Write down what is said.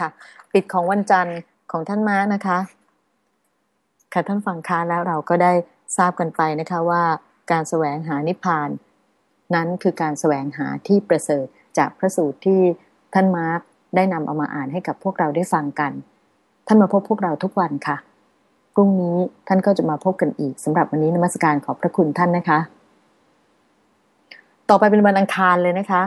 ค่ะ ปิดของวันจันทร์ของท่านม้านะคะ ค่ะท่านฟังค้าแล้วเราก็ได้ทราบกันไปนะคะว่าการแสวงหานิพพาน นั้นคือการแสวงหาที่ประเสริฐจากพระสูตรที่ท่านมาร์กได้นำเอามาอ่านให้กับพวกเราได้ฟังกัน ท่านมาพบพวกเราทุกวันค่ะพรุ่งนี้ท่านก็จะมาพบกันอีกสำหรับวันนี้นมัสการขอบพระคุณท่านนะคะ ต่อไปเป็นวันอังคารเลยนะคะ